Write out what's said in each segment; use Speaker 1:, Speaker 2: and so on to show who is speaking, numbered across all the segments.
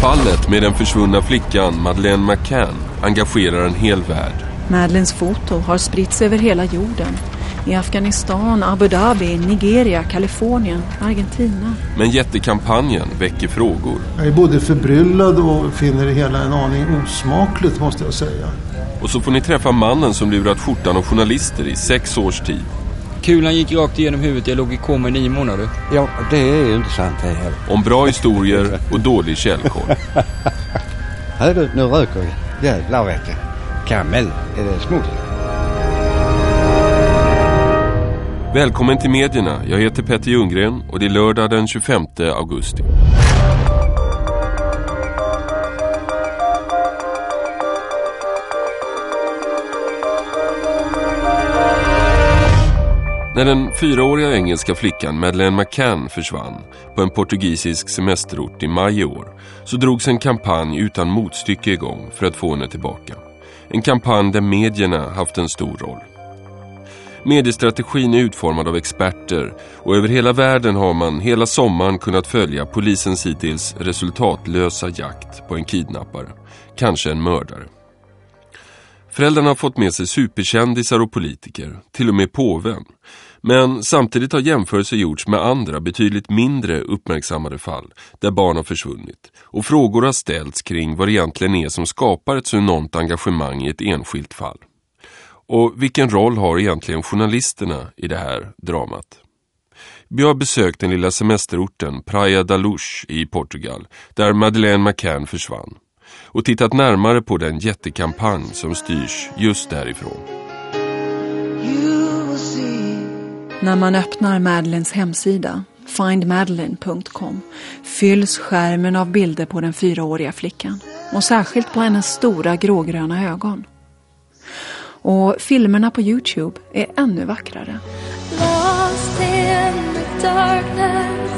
Speaker 1: Fallet med den försvunna flickan Madeleine McCann engagerar en hel värld.
Speaker 2: Madeleines foto har spritts över hela jorden. I Afghanistan, Abu Dhabi, Nigeria, Kalifornien, Argentina.
Speaker 1: Men jättekampanjen väcker frågor.
Speaker 3: Jag är både förbryllad och finner det hela en aning osmakligt måste jag säga.
Speaker 1: Och så får ni träffa mannen som lurat skjortan av journalister i sex års tid.
Speaker 4: Kulan gick rakt igenom huvudet. Jag låg i koma i nio månader.
Speaker 5: Ja, det är ju inte sant det heller.
Speaker 1: Om bra historier och dålig källkoll.
Speaker 5: Hör du, nu röker vi. Jävlar vet du. Kamel, är det smoothie?
Speaker 1: Välkommen till medierna. Jag heter Petter Ljunggren och det är lördag den 25 augusti. När den fyraåriga engelska flickan Madeleine McCann försvann på en portugisisk semesterort i maj i år så drogs en kampanj utan motstycke igång för att få henne tillbaka. En kampanj där medierna haft en stor roll. Mediestrategin är utformad av experter och över hela världen har man hela sommaren kunnat följa polisens hittills resultatlösa jakt på en kidnappare, kanske en mördare. Föräldrarna har fått med sig superkändisar och politiker, till och med påven. Men samtidigt har jämförelser gjorts med andra betydligt mindre uppmärksammade fall där barn har försvunnit. Och frågor har ställts kring vad det egentligen är som skapar ett så enormt engagemang i ett enskilt fall. Och vilken roll har egentligen journalisterna i det här dramat? Vi har besökt den lilla semesterorten Praia da Luz i Portugal där Madeleine McCann försvann och tittat närmare på den jättekampanj som styrs just därifrån.
Speaker 2: När man öppnar Madeleines hemsida, findmadeline.com, fylls skärmen av bilder på den fyraåriga flickan. Och särskilt på hennes stora grågröna ögon. Och filmerna på Youtube är ännu vackrare.
Speaker 6: Lost in the darkness,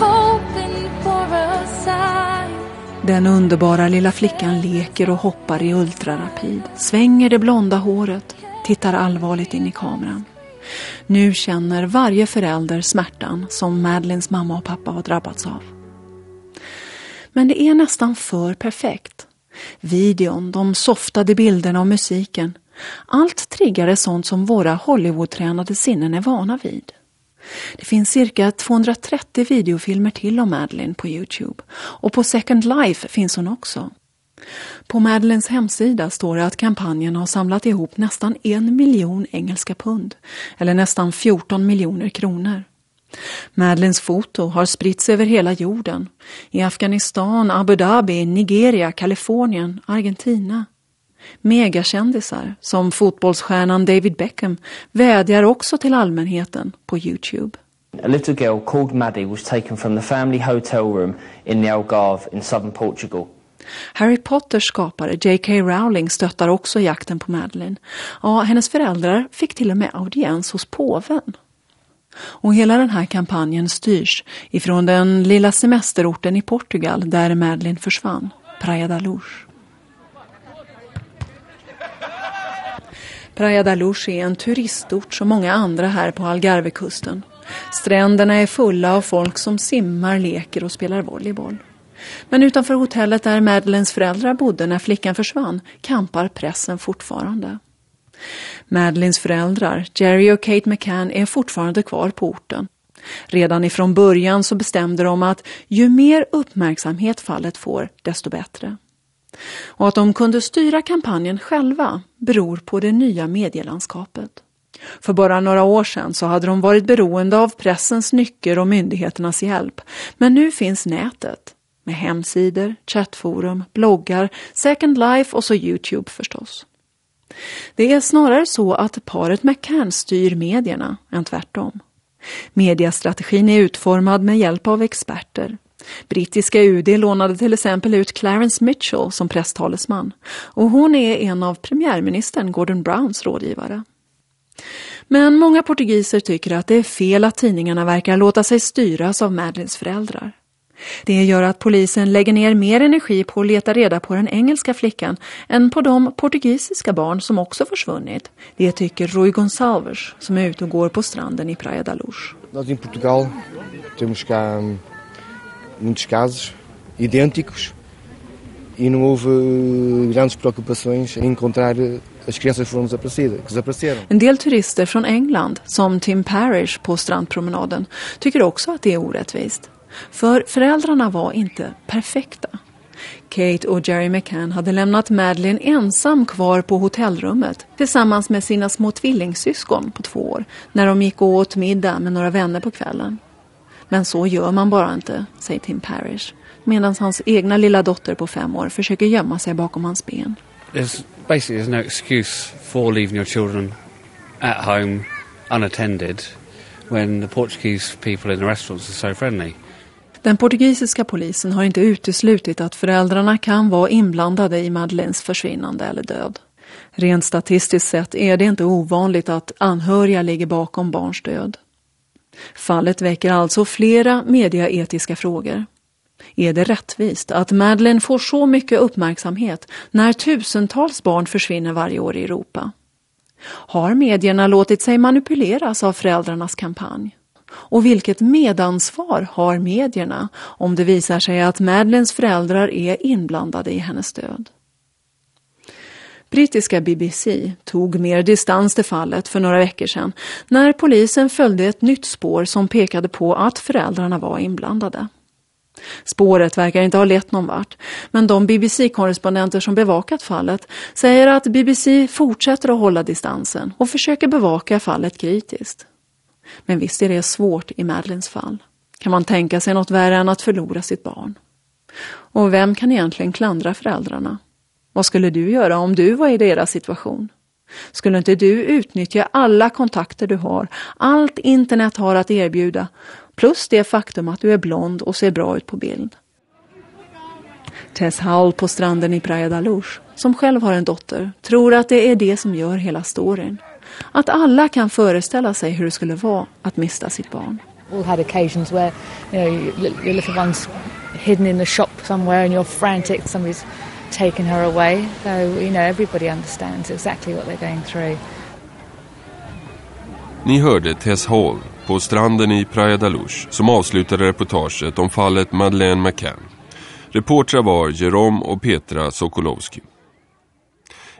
Speaker 6: hoping for a sign.
Speaker 2: Den underbara lilla flickan leker och hoppar i ultrarapid, svänger det blonda håret, tittar allvarligt in i kameran. Nu känner varje förälder smärtan som Madelines mamma och pappa har drabbats av. Men det är nästan för perfekt. Videon, de softade bilderna och musiken. Allt triggade sånt som våra Hollywoodtränade sinnen är vana vid. Det finns cirka 230 videofilmer till om Madeline på Youtube och på Second Life finns hon också. På Madeleines hemsida står det att kampanjen har samlat ihop nästan en miljon engelska pund, eller nästan 14 miljoner kronor. Madeleines foto har spritts över hela jorden, i Afghanistan, Abu Dhabi, Nigeria, Kalifornien, Argentina. Megakändisar som fotbollsstjärnan David Beckham vädjar också till allmänheten på Youtube.
Speaker 7: A little girl called Maddie was taken from the family hotel room in the Algarve in southern Portugal.
Speaker 2: Harry Potters skapare J.K. Rowling stöttar också jakten på Madeleine. Ja, hennes föräldrar fick till och med audiens hos påven. Och hela den här kampanjen styrs ifrån den lilla semesterorten i Portugal där Madeleine försvann, Praia da Luz. Praia da Luz är en turistort som många andra här på Algarvekusten. Stränderna är fulla av folk som simmar, leker och spelar volleyboll. Men utanför hotellet där Madeleines föräldrar bodde när flickan försvann kampar pressen fortfarande. Madeleines föräldrar, Jerry och Kate McCann, är fortfarande kvar på orten. Redan ifrån början så bestämde de att ju mer uppmärksamhet fallet får, desto bättre. Och att de kunde styra kampanjen själva beror på det nya medielandskapet. För bara några år sedan så hade de varit beroende av pressens nycker och myndigheternas hjälp. Men nu finns nätet med hemsidor, chattforum, bloggar, Second Life och så Youtube förstås. Det är snarare så att paret McCann styr medierna än tvärtom. Mediastrategin är utformad med hjälp av experter. Brittiska UD lånade till exempel ut Clarence Mitchell som presstalesman och hon är en av premiärministern Gordon Browns rådgivare. Men många portugiser tycker att det är fel att tidningarna verkar låta sig styras av Madeleines föräldrar. Det gör att polisen lägger ner mer energi på att leta reda på den engelska flickan än på de portugisiska barn som också försvunnit. Det tycker Rui Gonçalves som är ute och går på stranden i Praia da Luz.
Speaker 8: Nós em Portugal temos cá muitos casos idênticos e não houve grandes preocupações em encontrar eh.
Speaker 2: En del turister från England, som Tim Parrish på strandpromenaden, tycker också att det är orättvist. För föräldrarna var inte perfekta. Kate och Jerry McCann hade lämnat Madeleine ensam kvar på hotellrummet tillsammans med sina små tvillingsyskon på två år när de gick och åt middag med några vänner på kvällen. Men så gör man bara inte, säger Tim Parrish, medan hans egna lilla dotter på fem år försöker gömma sig bakom hans ben.
Speaker 9: There's basically there's no excuse for leaving your children at home unattended when the Portuguese people in the restaurants are so friendly.
Speaker 2: Den portugisiska polisen har inte uteslutit att föräldrarna kan vara inblandade i Madeleines försvinnande eller död. Rent statistiskt sett är det inte ovanligt att anhöriga ligger bakom barns död. Fallet väcker alltså flera mediaetiska frågor. Är det rättvist att Madeleine får så mycket uppmärksamhet när tusentals barn försvinner varje år i Europa? Har medierna låtit sig manipuleras av föräldrarnas kampanj? Och vilket medansvar har medierna om det visar sig att Madeleines föräldrar är inblandade i hennes död? Brittiska BBC tog mer distans till fallet för några veckor sedan när polisen följde ett nytt spår som pekade på att föräldrarna var inblandade. Spåret verkar inte ha lett någon vart, men de BBC-korrespondenter som bevakat fallet säger att BBC fortsätter att hålla distansen och försöker bevaka fallet kritiskt. Men visst är det svårt i Madeleines fall. Kan man tänka sig något värre än att förlora sitt barn? Och vem kan egentligen klandra föräldrarna? Vad skulle du göra om du var i deras situation? Skulle inte du utnyttja alla kontakter du har, allt internet har att erbjuda, plus det faktum att du är blond och ser bra ut på bild? Tess Howell på stranden i Praia da Luz, som själv har en dotter, tror att det är det som gör hela storyn. Att alla kan föreställa sig hur det skulle vara att mista sitt barn.
Speaker 10: All had occasions where you know your, little one's hidden in the shop somewhere and you're frantic, somebody's taken her away. So you know everybody understands exactly what they're going through.
Speaker 1: Ni hörde Tess Hall på stranden i Praia da Luz som avslutade reportaget om fallet Madeleine McCann. Reportrar var Jerome och Petra Sokolowski.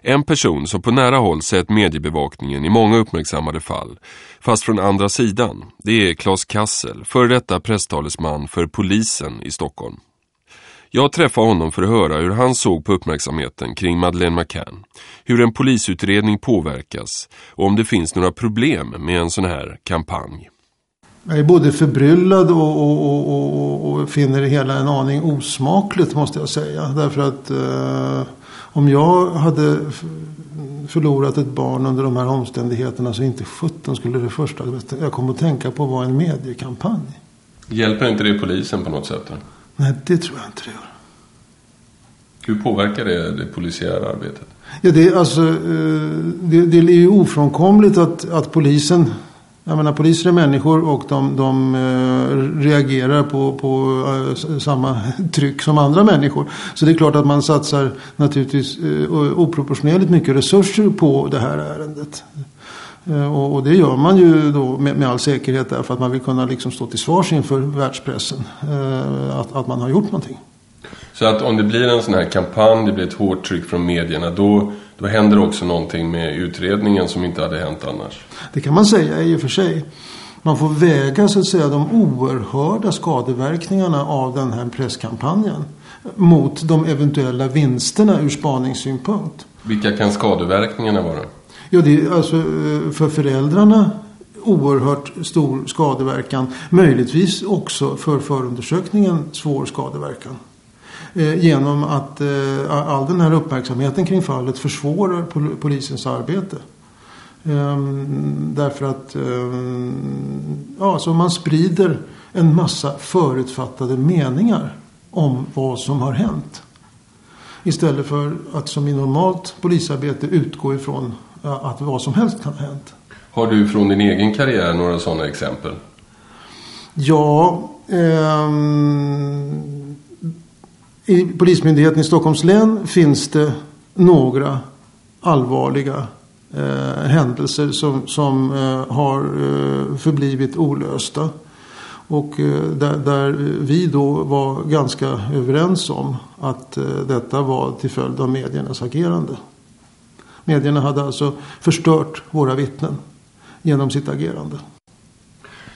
Speaker 1: En person som på nära håll sett mediebevakningen i många uppmärksammade fall, fast från andra sidan, det är Claes Kassel, före detta presstalesman för polisen i Stockholm. Jag träffade honom för att höra hur han såg på uppmärksamheten kring Madeleine McCann, hur en polisutredning påverkas och om det finns några problem med en sån här kampanj.
Speaker 3: Jag är både förbryllad och, och, och, och, finner det hela en aning osmakligt måste jag säga. Därför att eh, om jag hade förlorat ett barn under de här omständigheterna så inte 17 skulle det första jag kom att tänka på var en mediekampanj.
Speaker 1: Hjälper inte det polisen på något sätt? Då?
Speaker 3: Nej, det tror jag inte det gör.
Speaker 1: Hur påverkar det det polisiära arbetet?
Speaker 3: Ja, det, är alltså, det, det är ju ofrånkomligt att, att polisen jag menar poliser är människor och de, de uh, reagerar på, på uh, samma tryck som andra människor. Så det är klart att man satsar naturligtvis uh, oproportionerligt mycket resurser på det här ärendet. Och, och, det gör man ju då med, med, all säkerhet därför att man vill kunna liksom stå till svars inför världspressen. Att, att man har gjort någonting.
Speaker 1: Så att om det blir en sån här kampanj, det blir ett hårt tryck från medierna, då, då händer också någonting med utredningen som inte hade hänt annars?
Speaker 3: Det kan man säga i och för sig. Man får väga så att säga de oerhörda skadeverkningarna av den här presskampanjen mot de eventuella vinsterna ur spaningssynpunkt.
Speaker 1: Vilka kan skadeverkningarna vara?
Speaker 3: Ja, det är alltså eh, för föräldrarna oerhört stor skadeverkan. Möjligtvis också för förundersökningen svår skadeverkan. Eh, genom att eh, all den här uppmärksamheten kring fallet försvårar polisens arbete. Ehm, därför att ehm, ja, så man sprider en massa förutfattade meningar om vad som har hänt. Istället för att som i normalt polisarbete utgå ifrån att vad som helst kan ha hänt.
Speaker 1: Har du från din egen karriär några sådana exempel?
Speaker 3: Ja, eh, i Polismyndigheten i Stockholms län finns det några allvarliga eh, händelser som, som eh, har eh, förblivit olösta. Och eh, där, där, vi då var ganska överens om att eh, detta var till följd av mediernas agerande. Medierna hade alltså förstört våra vittnen genom sitt agerande.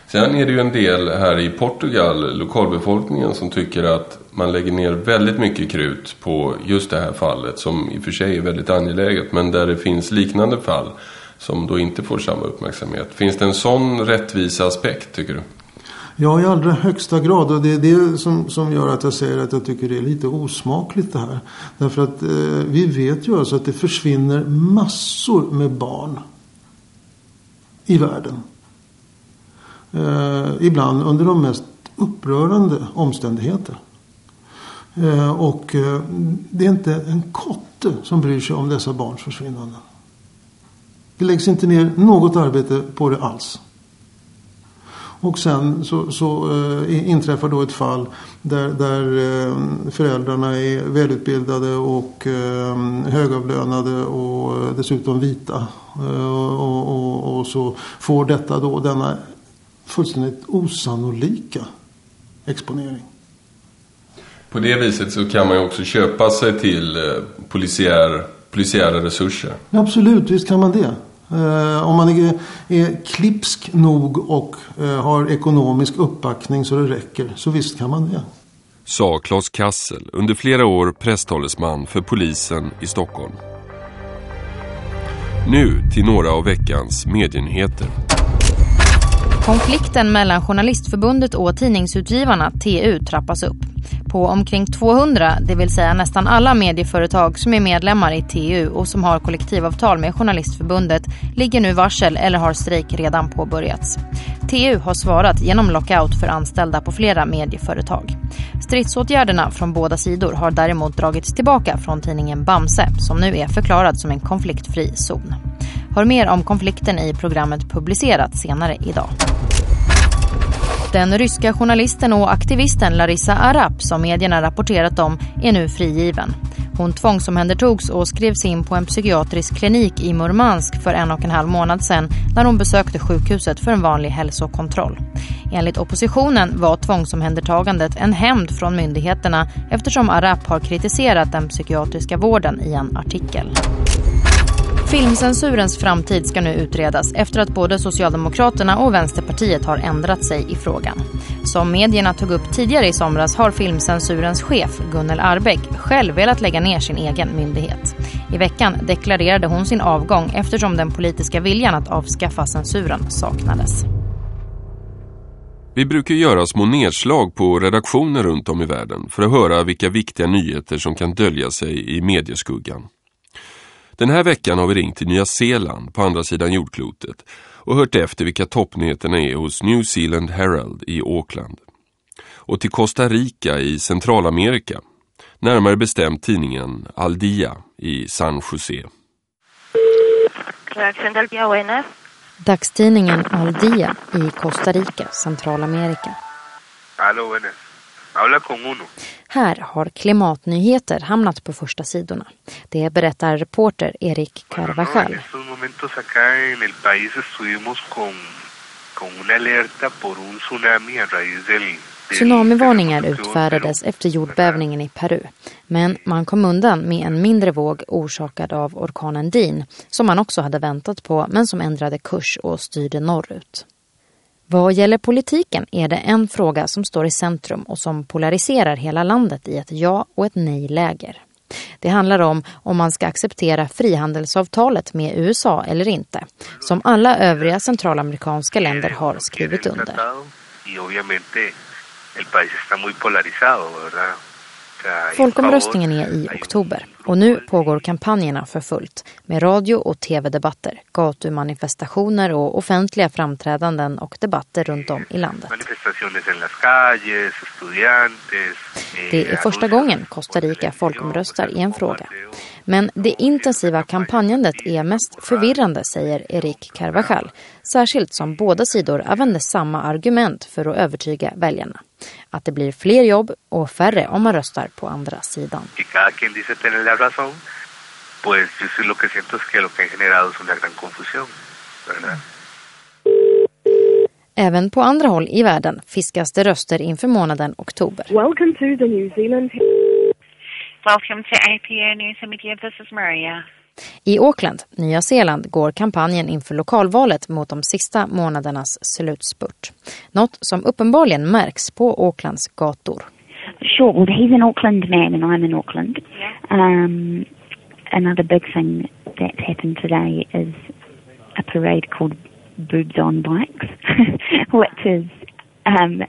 Speaker 1: Sen är det ju en del här i Portugal, lokalbefolkningen, som tycker att man lägger ner väldigt mycket krut på just det här fallet som i och för sig är väldigt angeläget men där det finns liknande fall som då inte får samma uppmärksamhet. Finns det en sån rättvisa aspekt tycker du?
Speaker 3: Ja, i allra högsta grad. Och det är det som, som gör att jag säger att jag tycker det är lite osmakligt det här. Därför att eh, vi vet ju alltså att det försvinner massor med barn i världen. Eh, ibland under de mest upprörande omständigheter. Eh, och eh, det är inte en kotte som bryr sig om dessa barns försvinnanden. Det läggs inte ner något arbete på det alls. Och sen så, så äh, inträffar då ett fall där, där äh, föräldrarna är välutbildade och äh, högavlönade och dessutom vita. Och, och, och, och, så får detta då denna fullständigt osannolika exponering.
Speaker 1: På det viset så kan man ju också köpa sig till polisiär, polisiära resurser.
Speaker 3: Absolut, visst kan man det. Eh, om man är, är klipsk nog och eh, har ekonomisk uppbackning så det räcker, så visst kan man det.
Speaker 1: Sa Claes Kassel, under flera år presstalesman för polisen i Stockholm. Nu till några av veckans medienyheter.
Speaker 11: Konflikten mellan Journalistförbundet och tidningsutgivarna TU trappas upp. På omkring 200, det vill säga nästan alla medieföretag som är medlemmar i TU och som har kollektivavtal med Journalistförbundet ligger nu varsel eller har strejk redan påbörjats. TU har svarat genom lockout för anställda på flera medieföretag. Stridsåtgärderna från båda sidor har däremot dragits tillbaka från tidningen Bamse som nu är förklarad som en konfliktfri zon. Hör mer om konflikten i programmet publicerat senare idag. Den ryska journalisten och aktivisten Larissa Arap som medierna rapporterat om är nu frigiven. Hon tvångsomhändertogs och skrevs in på en psykiatrisk klinik i Murmansk för en och en halv månad sedan när hon besökte sjukhuset för en vanlig hälsokontroll. Enligt oppositionen var tvångsomhändertagandet en hämnd från myndigheterna eftersom Arap har kritiserat den psykiatriska vården i en artikel. Filmcensurens framtid ska nu utredas efter att både Socialdemokraterna och Vänsterpartiet har ändrat sig i frågan. Som medierna tog upp tidigare i somras har filmcensurens chef Gunnel Arbeck själv velat lägga ner sin egen myndighet. I veckan deklarerade hon sin avgång eftersom den politiska viljan att avskaffa censuren saknades.
Speaker 1: Vi brukar göra små nedslag på redaktioner runt om i världen för att höra vilka viktiga nyheter som kan dölja sig i medieskuggan. Den här veckan har vi ringt till Nya Zeeland på andra sidan jordklotet och hört efter vilka toppnyheterna är hos New Zealand Herald i Auckland. Och till Costa Rica i Centralamerika, närmare bestämt tidningen Al Dia i San Jose.
Speaker 11: Dagstidningen Al Dia i Costa Rica, Centralamerika.
Speaker 12: Hallå, buenas. Habla con uno.
Speaker 11: Här har klimatnyheter hamnat på första sidorna. Det berättar reporter Erik Carvajal.
Speaker 12: En estos momentos acá en el país estuvimos con, con una alerta por un tsunami a raíz del
Speaker 11: Tsunamivarningar utfärdades efter jordbävningen i Peru. Men man kom undan med en mindre våg orsakad av orkanen Dean som man också hade väntat på men som ändrade kurs och styrde norrut. Vad gäller politiken är det en fråga som står i centrum och som polariserar hela landet i ett ja och ett nej-läger. Det handlar om om man ska acceptera frihandelsavtalet med USA eller inte, som alla övriga centralamerikanska länder har skrivit under. Folkomröstningen är i oktober och nu pågår kampanjerna för fullt med radio- och tv-debatter, gatumanifestationer och offentliga framträdanden och debatter runt om i landet. Det är första gången Costa Rica folkomröstar i en fråga. Men det intensiva kampanjandet är mest förvirrande, säger Erik Carvajal. Särskilt som båda sidor använder samma argument för att övertyga väljarna. Att det blir fler jobb och färre om man röstar på andra sidan.
Speaker 12: Pues yo sí lo que siento es que lo que han generado es una gran confusión, ¿verdad?
Speaker 11: Även på andra håll i världen fiskas det röster inför månaden oktober.
Speaker 13: Welcome to the New Zealand.
Speaker 14: Welcome to APA News and Media. This is Maria.
Speaker 11: I Auckland, Nya Zeeland, går kampanjen inför lokalvalet mot de sista månadernas slutspurt. Något som uppenbarligen märks på Aucklands gator.
Speaker 15: Sure. Well, he's an Auckland man and I'm in Auckland. Um, another big thing that's happened today is a parade called Boobs on Bikes, which is um,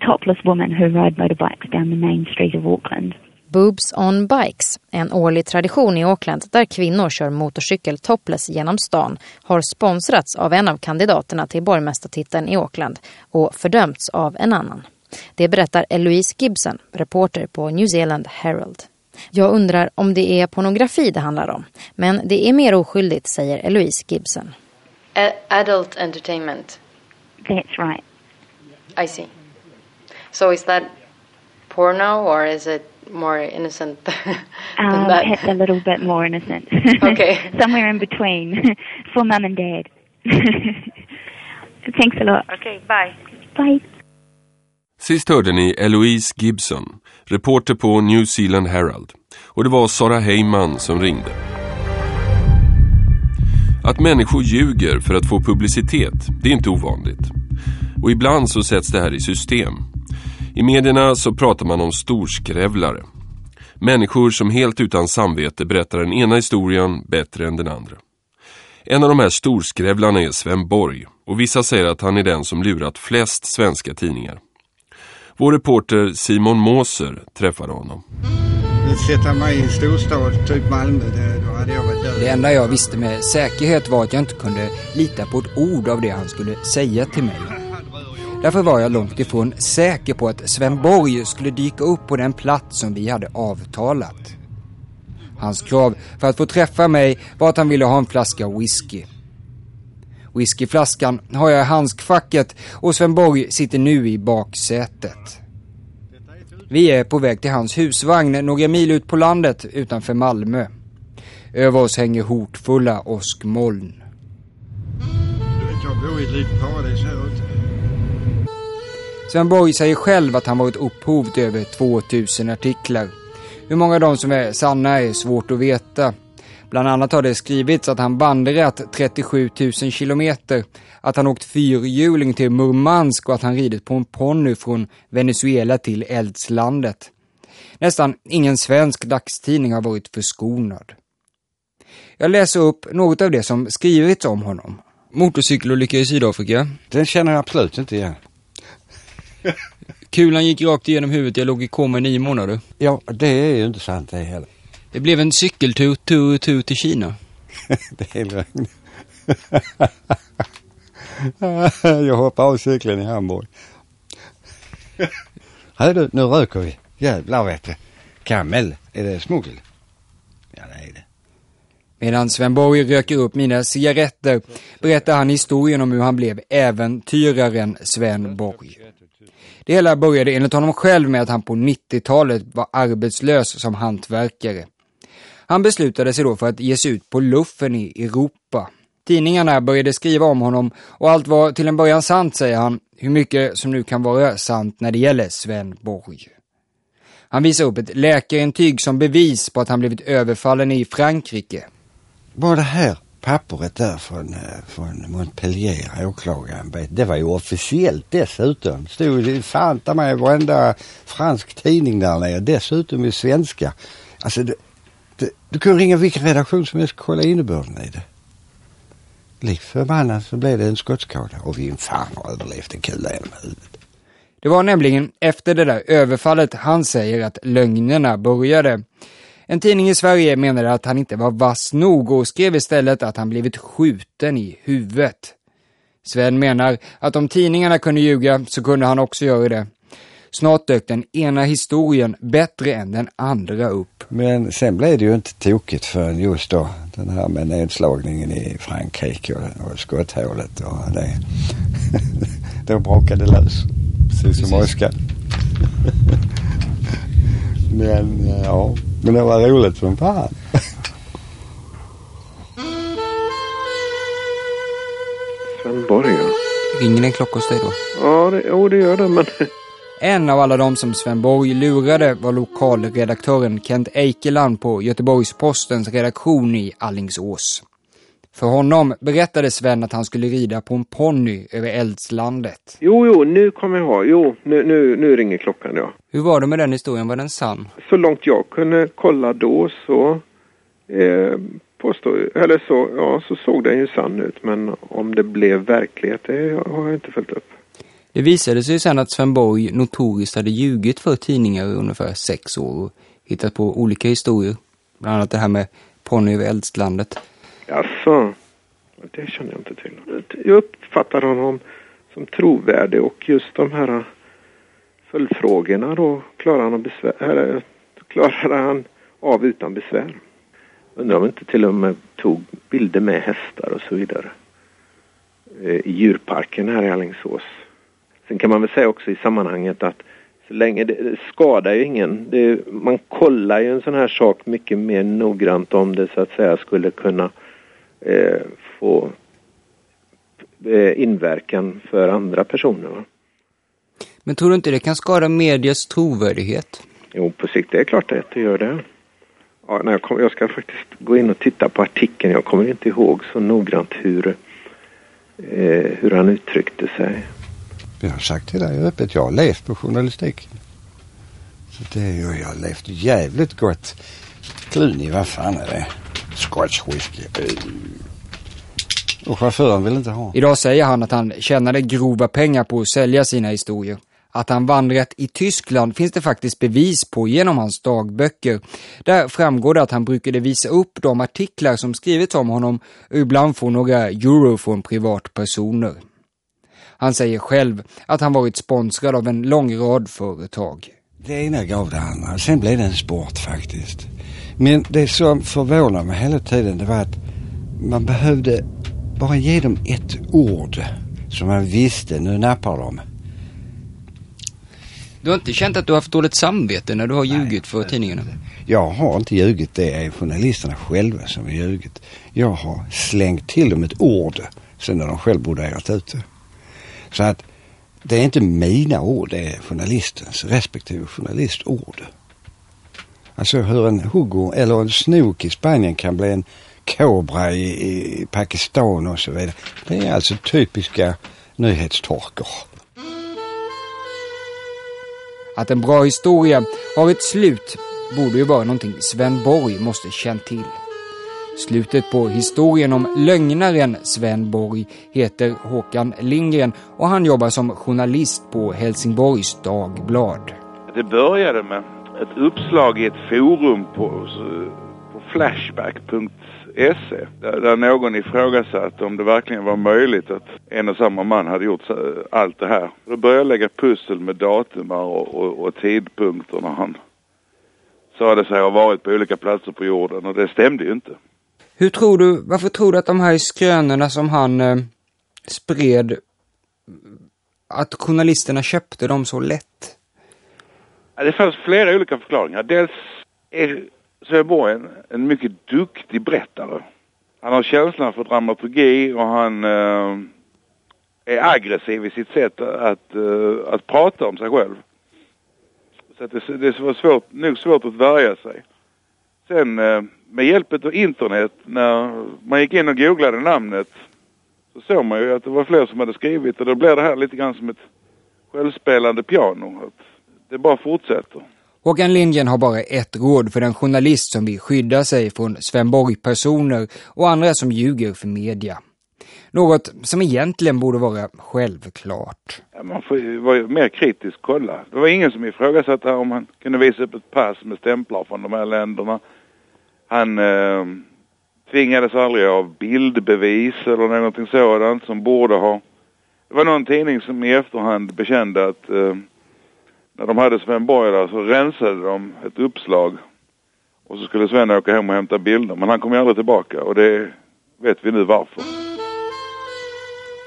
Speaker 15: topless women who ride motorbikes down the main street of Auckland.
Speaker 11: Boobs on Bikes, en årlig tradition i Auckland där kvinnor kör motorcykel topless genom stan, har sponsrats av en av kandidaterna till borgmästartiteln i Auckland och fördömts av en annan. Det berättar Eloise Gibson, reporter på New Zealand Herald. Jag undrar om det är pornografi det handlar om, men det är mer oskyldigt, säger Eloise Gibson.
Speaker 16: A- adult entertainment.
Speaker 15: That's right.
Speaker 16: I see. So is that porno or is it more innocent than
Speaker 15: Um,
Speaker 16: that?
Speaker 15: perhaps a little bit more innocent.
Speaker 16: Okay.
Speaker 15: Somewhere in between for mum and dad. Thanks a lot.
Speaker 14: Okay, bye.
Speaker 15: Bye.
Speaker 1: Sist hörde ni Eloise Gibson, reporter på New Zealand Herald. Och det var Sara Heyman som ringde. Att människor ljuger för att få publicitet, det är inte ovanligt. Och ibland så sätts det här i system. I medierna så pratar man om storskrävlare. Människor som helt utan samvete berättar den ena historien bättre än den andra. En av de här storskrävlarna är Sven Borg och vissa säger att han är den som lurat flest svenska tidningar. Vår reporter Simon Moser träffade honom.
Speaker 5: Sätta mig i en storstad, typ Malmö, det, då hade jag varit död.
Speaker 4: Det enda jag visste med säkerhet var att jag inte kunde lita på ett ord av det han skulle säga till mig. Därför var jag långt ifrån säker på att Sven Borg skulle dyka upp på den plats som vi hade avtalat. Hans krav för att få träffa mig var att han ville ha en flaska whisky. Whiskyflaskan har jag i handskfacket och Sven Borg sitter nu i baksätet. Vi är på väg till hans husvagn några mil ut på landet utanför Malmö. Över oss hänger hotfulla åskmoln.
Speaker 5: Du vet, jag bor i ett litet paradis här ute.
Speaker 4: Sven Borg säger själv att han varit upphov till över 2000 artiklar. Hur många av dem som är sanna är svårt att veta. Bland annat har det skrivits att han vandrat 37 000 kilometer, att han åkt fyrhjuling till Murmansk och att han ridit på en ponny från Venezuela till eldslandet. Nästan ingen svensk dagstidning har varit förskonad. Jag läser upp något av det som skrivits om honom. Motorcykelolycka i Sydafrika.
Speaker 5: Den känner jag absolut inte igen.
Speaker 4: Kulan gick rakt igenom huvudet, jag låg i koma i nio månader.
Speaker 5: Ja, det är ju inte sant det heller.
Speaker 4: Det blev en cykeltur tur, tur till Kina.
Speaker 5: det är lögn. jag hoppade av cykeln i Hamburg. Hör du, nu röker vi. Jävlar vet du. Kamel, är det smuggel? Ja, det är det.
Speaker 4: Medan Sven Borg röker upp mina cigaretter berättar han historien om hur han blev äventyraren Sven Borg. Det hela började enligt honom själv med att han på 90-talet var arbetslös som hantverkare. Han beslutade sig då för att ge sig ut på luffen i Europa. Tidningarna började skriva om honom och allt var till en början sant, säger han, hur mycket som nu kan vara sant när det gäller Sven Borg. Han visar upp ett läkarintyg som bevis på att han blivit överfallen i Frankrike.
Speaker 5: Bara det här pappret där från, eh, från Montpellier, åklagarämbetet, det var ju officiellt dessutom. Stod det fan ta mig i varenda fransk tidning där nere, dessutom i svenska. Alltså, det, det, du kan ringa vilken redaktion som helst och kolla innebörden i det. Lik förbannat så blev det en skottskada och vi fan har överlevt en kula genom huvudet.
Speaker 4: Det var nämligen efter det där överfallet han säger att lögnerna började. En tidning i Sverige menade att han inte var vass nog och skrev istället att han blivit skjuten i huvudet. Sven menar att om tidningarna kunde ljuga så kunde han också göra det. Snart dök den ena historien bättre än den andra upp.
Speaker 5: Men sen blev det ju inte tokigt förrän just då den här med nedslagningen i Frankrike och, och skotthålet och det. då brakade det lös, precis som Oskar. Men eh, ja, men det var roligt som fan.
Speaker 13: Sen var det.
Speaker 4: Ringer en klocka hos dig då?
Speaker 13: Ja, det, oh, det gör det men
Speaker 4: en av alla de som Sven Borg lurade var lokalredaktören Kent Eikeland på Göteborgs-Postens redaktion i Allingsås. För honom berättade Sven att han skulle rida på en ponny över Eldslandet.
Speaker 13: Jo, jo, nu kommer jag ihåg. Jo, nu, nu, nu ringer klockan, ja.
Speaker 4: Hur var det med den historien? Var den sann?
Speaker 13: Så långt jag kunde kolla då så eh, påstår, eller så, ja, så såg den ju sann ut. Men om det blev verklighet, det har jag inte följt upp.
Speaker 4: Det visade sig sen att Sven Borg notoriskt hade ljugit för tidningar i ungefär sex år och hittat på olika historier. Bland annat det här med ponny över Eldslandet.
Speaker 13: Alltså, det känner jag inte till. Jag uppfattar honom som trovärdig och just de här följdfrågorna då klarar han, besvär, klarar han av utan besvär. Undrar om inte till och med tog bilder med hästar och så vidare. Eh, I djurparken här i Alingsås. Sen kan man väl säga också i sammanhanget att så länge det, det skadar ju ingen. Det, man kollar ju en sån här sak mycket mer noggrant om det så att säga skulle kunna eh, få eh, inverkan för andra personer. Va?
Speaker 4: Men tror du inte det kan skada medias trovärdighet?
Speaker 13: Jo, på sikt det är klart att det gör det. Ja, när jag, kom, jag ska faktiskt gå in och titta på artikeln. Jag kommer inte ihåg så noggrant hur, eh, hur han uttryckte sig.
Speaker 5: Jag har sagt till dig öppet, jag har levt på journalistik. Så det är ju, jag har levt jävligt gott. Cluny, vad fan är det? Scotch whisky. Och chauffören vill inte ha.
Speaker 4: Idag säger han att han tjänade grova pengar på att sälja sina historier. Att han vandrat i Tyskland finns det faktiskt bevis på genom hans dagböcker. Där framgår det att han brukade visa upp de artiklar som skrivits om honom och ibland få några euro från privatpersoner. Han säger själv att han varit sponsrad av en lång rad företag.
Speaker 5: Det ena gav det andra. Sen blev det en sport faktiskt. Men det som förvånar mig hela tiden det var att man behövde bara ge dem ett ord som man visste, nu nappar de.
Speaker 4: Du har inte känt att du har haft dåligt samvete när du har ljugit för tidningarna?
Speaker 5: Jag har inte ljugit, det är journalisterna själva som har ljugit. Jag har slängt till dem ett ord sen när de själv broderat ut det. Så att det är inte mina ord, det är journalistens respektive journalistord. Alltså hur en hugo eller en snok i Spanien kan bli en kobra i, i Pakistan och så vidare. Det är alltså typiska nyhetstorkor.
Speaker 4: Att en bra historia har ett slut borde ju vara någonting Sven Borg måste känt till. Slutet på historien om lögnaren Sven Borg heter Håkan Lindgren och han jobbar som journalist på Helsingborgs Dagblad.
Speaker 17: Det började med ett uppslag i ett forum på, på flashback.se där, där någon ifrågasatte om det verkligen var möjligt att en och samma man hade gjort allt det här. Då började jag lägga pussel med datum och, och, och tidpunkter när han sade sig ha varit på olika platser på jorden och det stämde ju inte.
Speaker 4: Hur tror du, varför tror du att de här skrönorna som han eh, spred, att journalisterna köpte dem så lätt?
Speaker 17: Ja, det fanns flera olika förklaringar. Dels är Söderborg en, en mycket duktig berättare. Han har känslan för dramaturgi och han eh, är aggressiv i sitt sätt att, eh, att prata om sig själv. Så att det, det var svårt, nog svårt att värja sig. Sen eh, med hjälp av internet, när man gick in och googlade namnet så såg man ju att det var fler som hade skrivit och då blev det här lite grann som ett självspelande piano. Att det bara fortsätter.
Speaker 4: Håkan Lindgren har bara ett råd för den journalist som vill skydda sig från Sven Borg-personer och andra som ljuger för media. Något som egentligen borde vara självklart.
Speaker 17: Ja, man får vara mer kritisk kolla. Det var ingen som ifrågasatte om han kunde visa upp ett pass med stämplar från de här länderna. Han eh, tvingades aldrig av bildbevis eller någonting sådant som borde ha... Det var någon tidning som i efterhand bekände att eh, när de hade Sven Borg där så rensade de ett uppslag och så skulle Sven åka hem och hämta bilder. Men han kom ju aldrig tillbaka och det vet vi nu varför.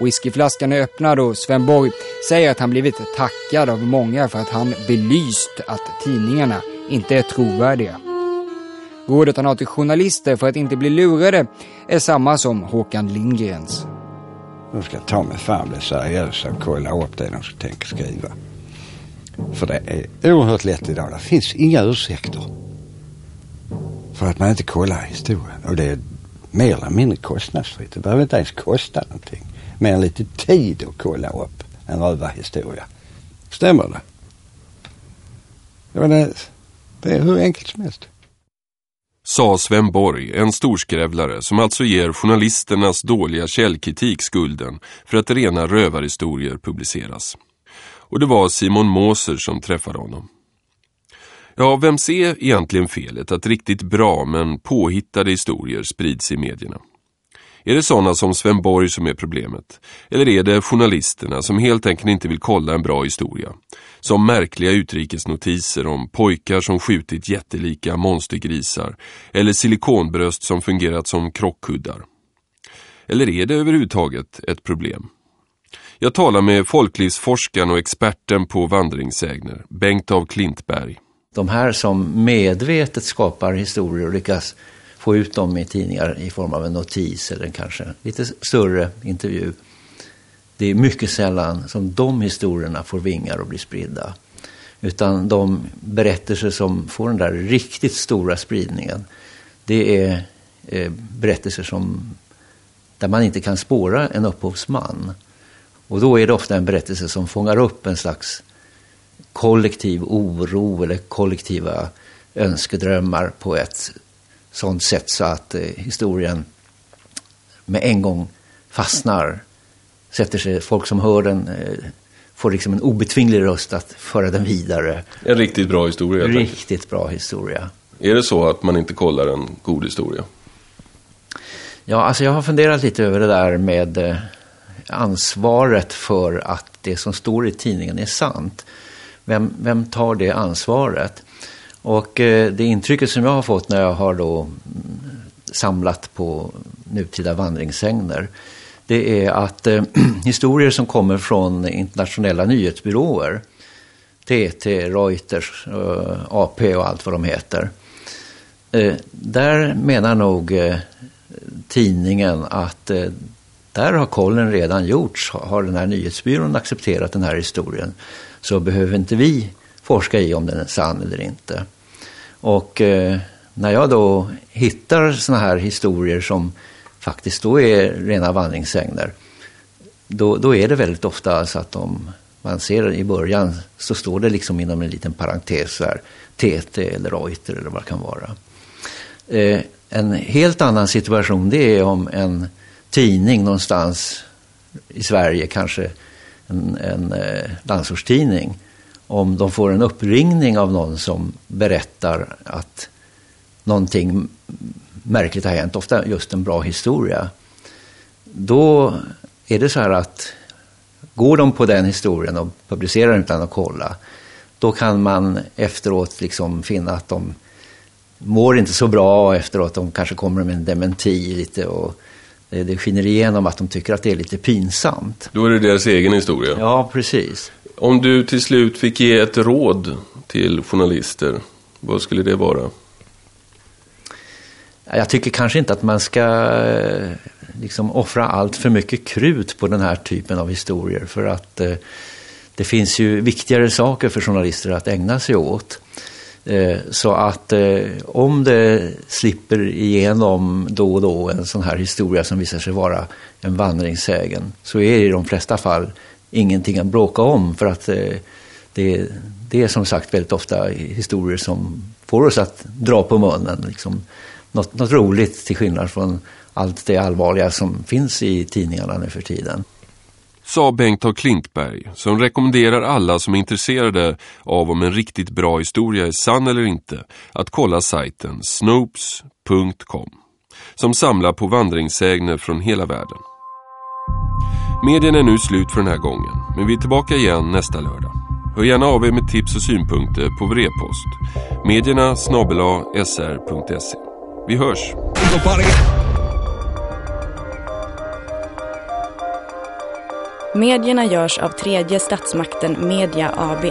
Speaker 4: Whiskyflaskan är öppnad och Sven Borg säger att han blivit tackad av många för att han belyst att tidningarna inte är trovärdiga. Rådet han har till journalister för att inte bli lurade är samma som Håkan Lindgrens.
Speaker 5: De ska ta mig fan bli seriösa och kolla upp det de tänker skriva. För det är oerhört lätt idag. Det finns inga ursäkter. För att man inte kollar historien. Och det är mer eller mindre kostnadsfritt. Det behöver inte ens kosta någonting. Mer än lite tid att kolla upp en rövarhistoria. Stämmer det? det, det är hur enkelt som helst.
Speaker 1: Sa Sven Borg, en storskrävlare som alltså ger journalisternas dåliga källkritik skulden för att rena rövarhistorier publiceras. Och det var Simon Moser som träffade honom. Ja, vem ser egentligen felet att riktigt bra men påhittade historier sprids i medierna? Är det sådana som Sven Borg som är problemet? Eller är det journalisterna som helt enkelt inte vill kolla en bra historia? Som märkliga utrikesnotiser om pojkar som skjutit jättelika monstergrisar eller silikonbröst som fungerat som krockkuddar. Eller är det överhuvudtaget ett problem? Jag talar med folklivsforskaren och experten på vandringssägner, Bengt av Klintberg.
Speaker 18: De här som medvetet skapar historier och lyckas få ut dem i tidningar i form av en notis eller en kanske lite större intervju. Det är mycket sällan som de historierna får vingar och blir spridda. Utan de berättelser som får den där riktigt stora spridningen, det är eh, berättelser som, där man inte kan spåra en upphovsman. Och då är det ofta en berättelse som fångar upp en slags kollektiv oro eller kollektiva önskedrömmar på ett sånt sätt så att eh, historien med en gång fastnar. Sätter sig, folk som hör den eh, får liksom en obetvinglig röst att föra den vidare.
Speaker 1: En riktigt bra historia.
Speaker 18: Riktigt bra historia.
Speaker 1: Är det så att man inte kollar en god historia?
Speaker 18: Ja, alltså jag har funderat lite över det där med eh, ansvaret för att det som står i tidningen är sant. Vem, vem tar det ansvaret? Och eh, det intrycket som jag har fått när jag har då mm, samlat på nutida vandringssägner det är att eh, historier som kommer från internationella nyhetsbyråer TT, Reuters, eh, AP och allt vad de heter. Eh, där menar nog eh, tidningen att eh, där har kollen redan gjorts. Har den här nyhetsbyrån accepterat den här historien så behöver inte vi forska i om den är sann eller inte. Och eh, när jag då hittar såna här historier som faktiskt då är rena vandringssägner, då, då är det väldigt ofta så att de, man ser i början så står det liksom inom en liten parentes här, TT eller Reuter eller vad det kan vara. Eh, en helt annan situation det är om en tidning någonstans i Sverige, kanske en, en eh, landsortstidning, om de får en uppringning av någon som berättar att någonting märkligt har hänt, ofta just en bra historia. Då är det så här att går de på den historien och publicerar den utan att kolla, då kan man efteråt liksom finna att de mår inte så bra efteråt. De kanske kommer med en dementi lite och det skiner igenom att de tycker att det är lite pinsamt.
Speaker 1: Då är det deras egen historia.
Speaker 18: Ja, precis.
Speaker 1: Om du till slut fick ge ett råd till journalister, vad skulle det vara?
Speaker 18: Jag tycker kanske inte att man ska eh, liksom offra allt för mycket krut på den här typen av historier. För att eh, det finns ju viktigare saker för journalister att ägna sig åt. Eh, så att eh, om det slipper igenom då och då en sån här historia som visar sig vara en vandringssägen så är det i de flesta fall ingenting att bråka om för att eh, det, det är som sagt väldigt ofta historier som får oss att dra på munnen. Liksom, något, något roligt till skillnad från allt det allvarliga som finns i tidningarna nu för tiden.
Speaker 1: Sa Bengt av Klintberg som rekommenderar alla som är intresserade av om en riktigt bra historia är sann eller inte att kolla sajten snopes.com som samlar på vandringssägner från hela världen. Medien är nu slut för den här gången, men vi är tillbaka igen nästa lördag. Hör gärna av er med tips och synpunkter på vår e-post. Medierna snabela sr.se. Vi hörs!
Speaker 19: Medierna görs av tredje statsmakten Media AB.